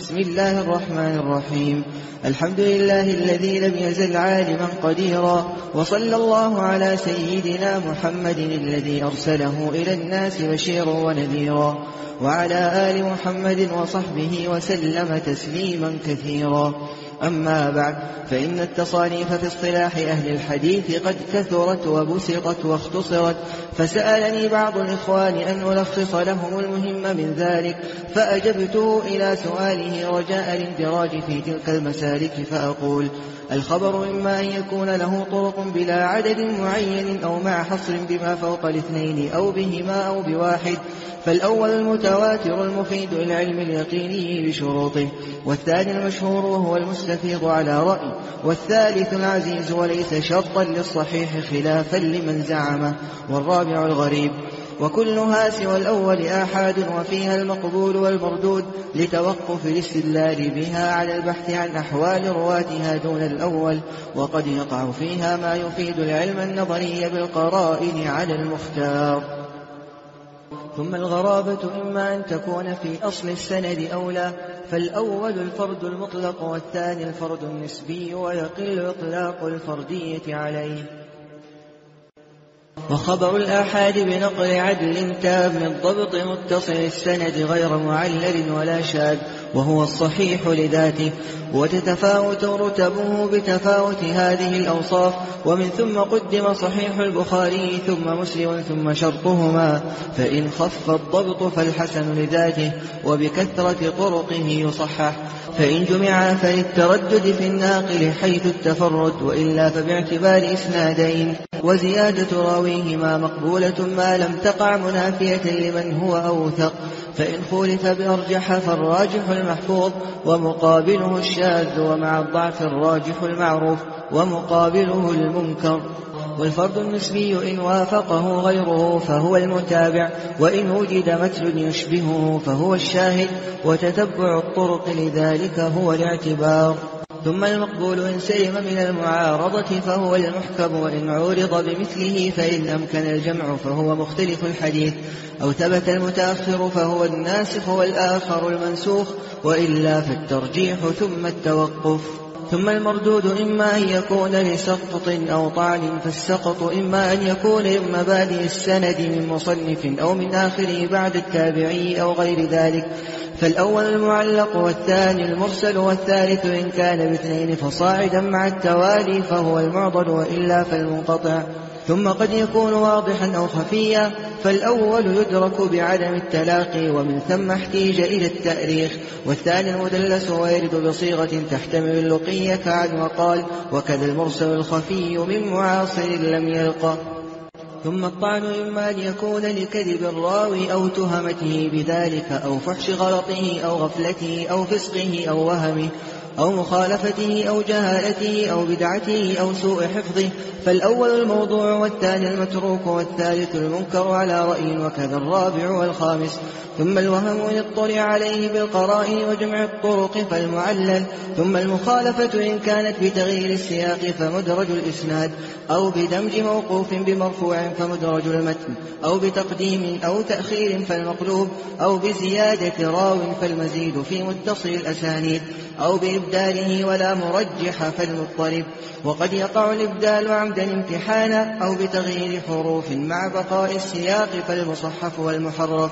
بسم الله الرحمن الرحيم. الحمد لله الذي لم يزل عالما قديرا وصلى الله على سيدنا محمد الذي أرسله إلى الناس بشيرا ونذيرا وعلى آل محمد وصحبه وسلم تسليما كثيرا. أما بعد فإن التصانيف في اصطلاح أهل الحديث قد كثرت وبسطت واختصرت فسألني بعض الإخوان أن ألخص لهم المهم من ذلك فأجبته إلى سؤاله رجاء الاندراج في تلك المسالك فأقول الخبر إما أن يكون له طرق بلا عدد معين أو مع حصر بما فوق الاثنين أو بهما أو بواحد فالأول المتواتر المفيد للعلم اليقيني بشروطه والثاني المشهور وهو المستفيض على رأي والثالث العزيز وليس شرطا للصحيح خلافا لمن زعمه والرابع الغريب وكلها سوى الأول آحاد وفيها المقبول والمردود لتوقف الاستدلال بها على البحث عن أحوال رواتها دون الأول وقد يقع فيها ما يفيد العلم النظري بالقرائن على المختار. ثم الغرابة إما أن تكون في أصل السند أو لا فالأول الفرد المطلق والثاني الفرد النسبي ويقل إطلاق الفردية عليه. وخبر الآحاد بنقل عدل تام الضبط متصل السند غير معلل ولا شاذ وهو الصحيح لذاته. وتتفاوت رتبه بتفاوت هذه الأوصاف ومن ثم قدم صحيح البخاري ثم مسلم ثم شرطهما. فإن خف الضبط فالحسن لذاته وبكثرة طرقه يصحح. فإن جمع فللتردد في الناقل حيث التفرد وإلا فباعتبار إسنادين. وزيادة راويهما مقبولة ما لم تقع منافية لمن هو أوثق. فإن خولف بأرجح فالراجح المحفوظ ومقابله الشاذ ومع الضعف الراجح المعروف ومقابله المنكر. والفرد النسبي إن وافقه غيره فهو المتابع وإن وجد متن يشبهه فهو الشاهد وتتبع الطرق لذلك هو الاعتبار. ثم المقبول إن سلم من المعارضة فهو المحكم وإن عورض بمثله فإن أمكن الجمع فهو مختلف الحديث. أو ثبت المتأخر فهو الناسخ والآخر المنسوخ وإلا فالترجيح ثم التوقف. ثم المردود إما أن يكون لسقط أو طعن فالسقط إما أن يكون من مبادئ السند من مصنف أو من آخره بعد التابعي أو غير ذلك. فالأول المعلق والثاني المرسل والثالث إن كان باثنين فصاعدا مع التوالي فهو المعضل وإلا فالمنقطع. ثم قد يكون واضحا أو خفيا فالأول يدرك بعدم التلاقي ومن ثم احتيج إلى التأريخ. والثاني المدلس ويرد بصيغة تحتمل اللقية كعن وقال وكذا المرسل الخفي من معاصر لم يلقى. ثم الطعن إما أن يكون لكذب الراوي أو تهمته بذلك أو فحش غلطه أو غفلته أو فسقه أو وهمه أو مخالفته أو جهالته أو بدعته أو سوء حفظه. فالأول الموضوع والثاني المتروك والثالث المنكر على رأي وكذا الرابع والخامس. ثم الوهم إن اطلع عليه بالقرائن وجمع الطرق فالمعلل. ثم المخالفة إن كانت بتغيير السياق فمدرج الإسناد أو بدمج موقوف بمرفوع فمدرج المتن أو بتقديم أو تأخير فالمقلوب أو بزيادة راو فالمزيد في متصل الأسانيد أو بإبداله ولا مرجح فالمضطرب وقد يقع الإبدال عمدا امتحانا أو بتغيير حروف مع بقاء السياق فالمصحف والمحرف.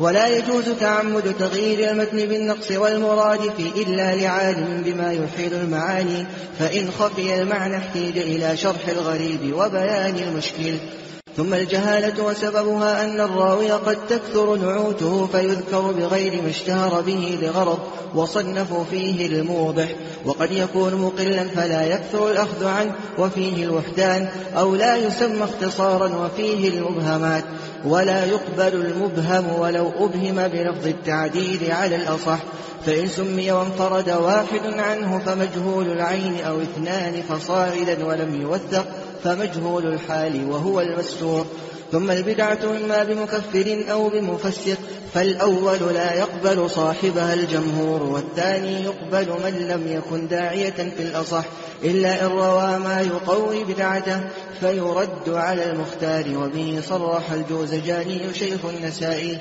ولا يجوز تعمد تغيير المتن بالنقص والمرادف إلا لعالم بما يحيل المعاني فإن خفي المعنى احتيج إلى شرح الغريب وبيان المشكل. ثم الجهالة وسببها أن الراوي قد تكثر نعوته فيذكر بغير ما اشتهر به لغرض وصنفوا فيه الموضح وقد يكون مقلا فلا يكثر الأخذ عنه وفيه الوحدان أو لا يسمى اختصارا وفيه المبهمات ولا يقبل المبهم ولو أبهم بلفظ التعديل على الأصح فإن سمي وانفرد واحد عنه فمجهول العين أو اثنان فصاعدا ولم يوثق فمجهول الحال وهو المستور ثم البدعة إما بمكفر أو بمفسق فالأول لا يقبل صاحبها الجمهور والثاني يقبل من لم يكن داعية في الأصح. إلا إن روى ما يقوي بدعته فيرد على المختار. وبه صرح الجوزجاني شيخ النسائي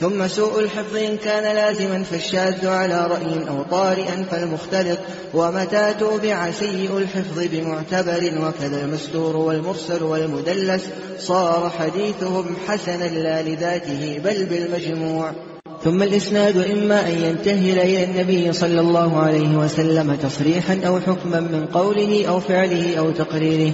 ثم سوء الحفظ إن كان لازما فالشاذ على رأي أو طارئا فالمختلط ومتى توبع سيء الحفظ بمعتبر وكذا المستور والمرسل والمدلس صار حديثهم حسنا لا لذاته بل بالمجموع. ثم الإسناد إما أن ينتهي إلى النبي صلى الله عليه وسلم تصريحا أو حكما من قوله أو فعله أو تقريره.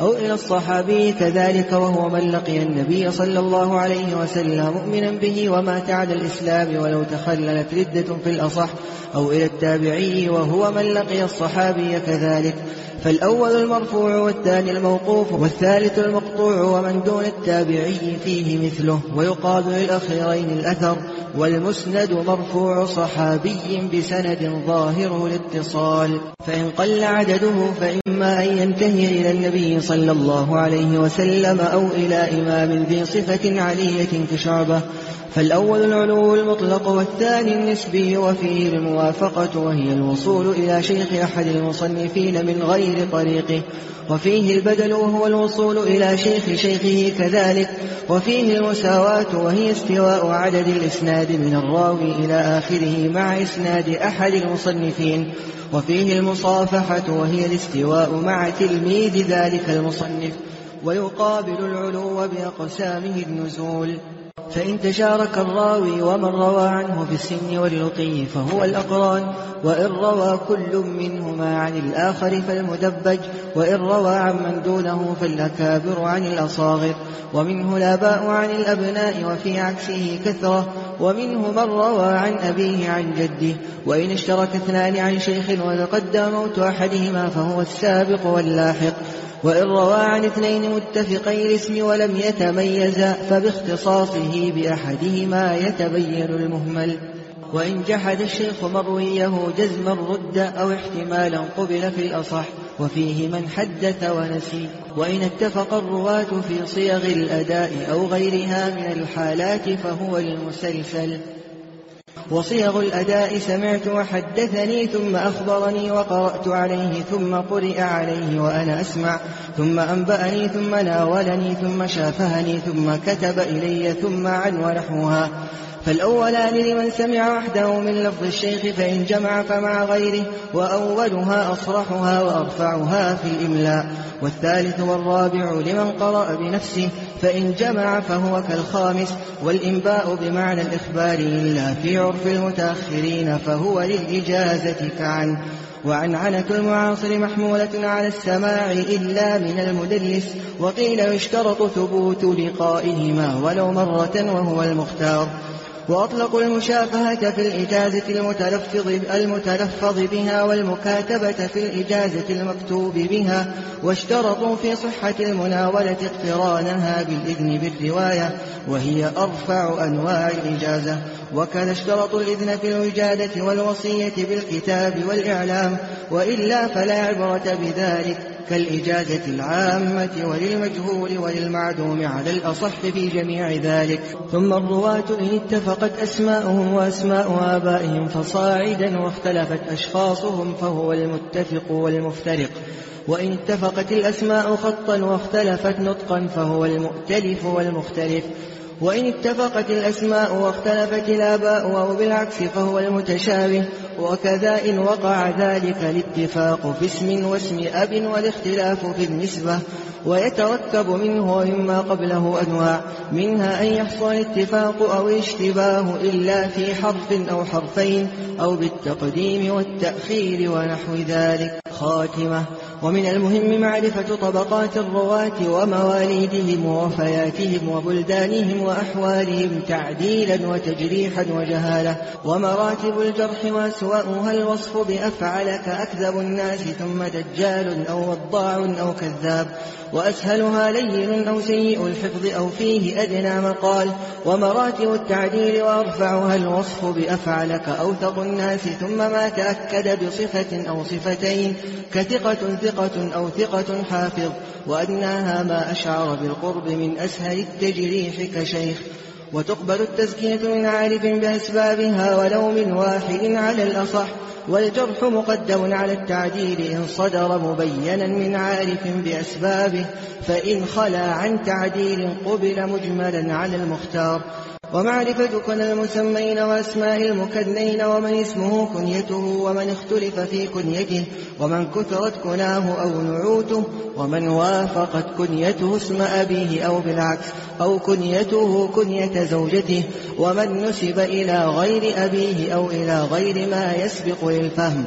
أو إلى الصحابي كذلك وهو من لقي النبي صلى الله عليه وسلم مؤمنا به ومات على الإسلام ولو تخللت ردة في الأصح أو إلى التابعي وهو من لقي الصحابي كذلك. فالأول المرفوع والثاني الموقوف والثالث المقطوع ومن دون التابعي فيه مثله. ويقال للأخيرين الأثر والمسند مرفوع صحابي بسند ظاهره الاتصال. فإن قل عدده فإما أن ينتهي إلى النبي صلى الله عليه وسلم أو إلى إمام ذي صفة علية كشعبة. فالأول العلو المطلق والثاني النسبي وفيه الموافقة وهي الوصول إلى شيخ أحد المصنفين من غير طريقه. وفيه البدل وهو الوصول إلى شيخ شيخه كذلك. وفيه المساواة وهي استواء عدد الإسناد من الراوي إلى آخره مع إسناد أحد المصنفين. وفيه المصافحة وهي الاستواء مع تلميذ ذلك المصنف ويقابل العلو بأقسامه النزول. فإن تشارك الراوي ومن روى عنه في السن واللقي فهو الأقران. وإن روى كل منهما عن الآخر فالمدبج. وإن روى عن من دونه فالأكابر عن الأصاغر. ومنه الآباء عن الأبناء وفي عكسه كثرة. ومنه من روى عن أبيه عن جده وإن اشترك اثنان عن شيخ وتقدم موت أحدهما فهو السابق واللاحق. وإن روى عن اثنين متفقي الاسم ولم يتميزا فباختصاصه بأحدهما يتبين المهمل. وإن جحد الشيخ مرويه جزما رد أو احتمالا قبل في الأصح. وفيه من حدث ونسي. وإن اتفق الرواة في صيغ الأداء أو غيرها من الحالات فهو المسلسل. وصيغ الأداء سمعت وحدثني ثم أخبرني وقرأت عليه ثم قرئ عليه وأنا أسمع. ثم أنبأني ثم ناولني ثم شافهني ثم كتب إلي ثم عن ونحوها. فالأولان لمن سمع وحده من لفظ الشيخ فإن جمع فمع غيره وأولها أصرحها وأرفعها في الإملاء. والثالث والرابع لمن قرأ بنفسه فإن جمع فهو كالخامس. والإنباء بمعنى الإخبار إلا في عرف المتأخرين فهو للإجازة كعن. وعنعنة المعاصر محمولة على السماع إلا من المدلس. وقيل يشترط ثبوت لقائهما ولو مرة وهو المختار. وأطلقوا المشافهة في الإجازة المتلفظ, بها والمكاتبة في الإجازة المكتوب بها واشترطوا في صحة المناولة اقترانها بالإذن بالرواية وهي أرفع أنواع الإجازة. وكذا اشترطوا الإذن في الوجادة والوصية بالكتاب والإعلام وإلا فلا عبرة بذلك. كالإجازة العامة وللمجهول وللمعدوم على الأصح في جميع ذلك. ثم الرواة إن اتفقت أسماؤهم وأسماء آبائهم فصاعدا واختلفت أشخاصهم فهو المتفق والمفترق. وإن اتفقت الأسماء خطا واختلفت نطقا فهو المؤتلف والمختلف. وإن اتفقت الأسماء واختلفت الآباء أو بالعكس فهو المتشابه وكذا إن وقع ذلك الاتفاق في اسم واسم أب والاختلاف في النسبة ويترتب منه ومما قبله أنواع منها أن يحصل الاتفاق أو الاشتباه إلا في حرف أو حرفين أو بالتقديم والتأخير ونحو ذلك. خاتمة. ومن المهم معرفة طبقات الرواة ومواليدهم ووفياتهم وبلدانهم وأحوالهم تعديلا وتجريحا وجهالة ومراتب الجرح وأسوأها الوصف بأفعل كأكذب الناس ثم دجال أو وضاع أو كذاب وأسهلها لين أو سيء الحفظ أو فيه أدنى مقال ومراتب التعديل وأرفعها الوصف بأفعل كأوثق الناس ثم ما تأكد بصفة أو صفتين كثقة ثقة أو ثقة حافظ وأدناها ما أشعر بالقرب من أسهل التجريح كشيخ. وتقبل التزكية من عارف بأسبابها ولو من واحد على الأصح. والجرح مقدم على التعديل إن صدر مبينا من عارف بأسبابه. فإن خلا عن تعديل قبل مجملا على المختار. ومعرفة المسمين وأسماء المكنين ومن اسمه كنيته ومن اختلف في كنيته ومن كثرت كناه أو نعوته ومن وافقت كنيته اسم أبيه أو بالعكس أو كنيته كنية زوجته ومن نسب إلى غير أبيه أو إلى غير ما يسبق للفهم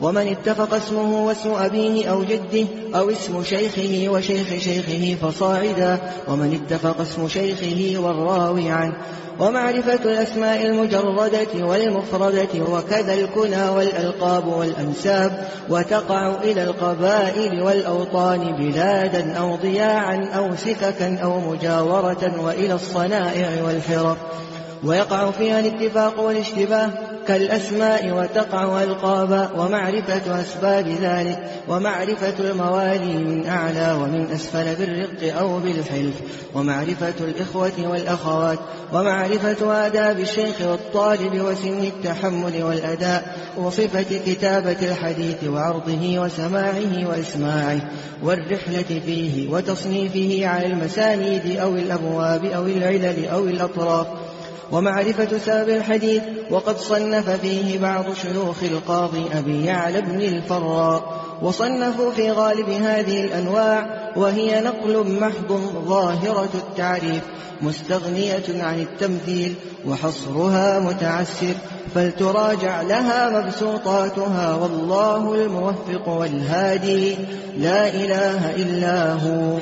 ومن اتفق اسمه واسم أبيه أو جده أو اسم شيخه وشيخ شيخه فصاعدا ومن اتفق اسم شيخه والراوي عنه. ومعرفة الأسماء المجردة والمفردة وكذا الكنى والألقاب والأنساب وتقع إلى القبائل والأوطان بلادا أو ضياعا أو سككا أو مجاورة وإلى الصنائع والحرف ويقع فيها الاتفاق والاشتباه كالأسماء وتقع ألقابا ومعرفة أسباب ذلك ومعرفة الموالي من أعلى ومن أسفل بالرق أو بالحلف ومعرفة الإخوة والأخوات ومعرفة آداب الشيخ والطالب وسن التحمل والأداء وصفة كتابة الحديث وعرضه وسماعه وإسماعه والرحلة فيه وتصنيفه على المسانيد أو الأبواب أو العلل أو الأطراف ومعرفة سبب الحديث وقد صنف فيه بعض شيوخ القاضي أبي يعلى بن الفراء. وصنفوا في غالب هذه الأنواع وهي نقل محض ظاهرة التعريف مستغنية عن التمثيل وحصرها متعسر فلتراجع لها مبسوطاتها. والله الموفق والهادي لا إله إلا هو.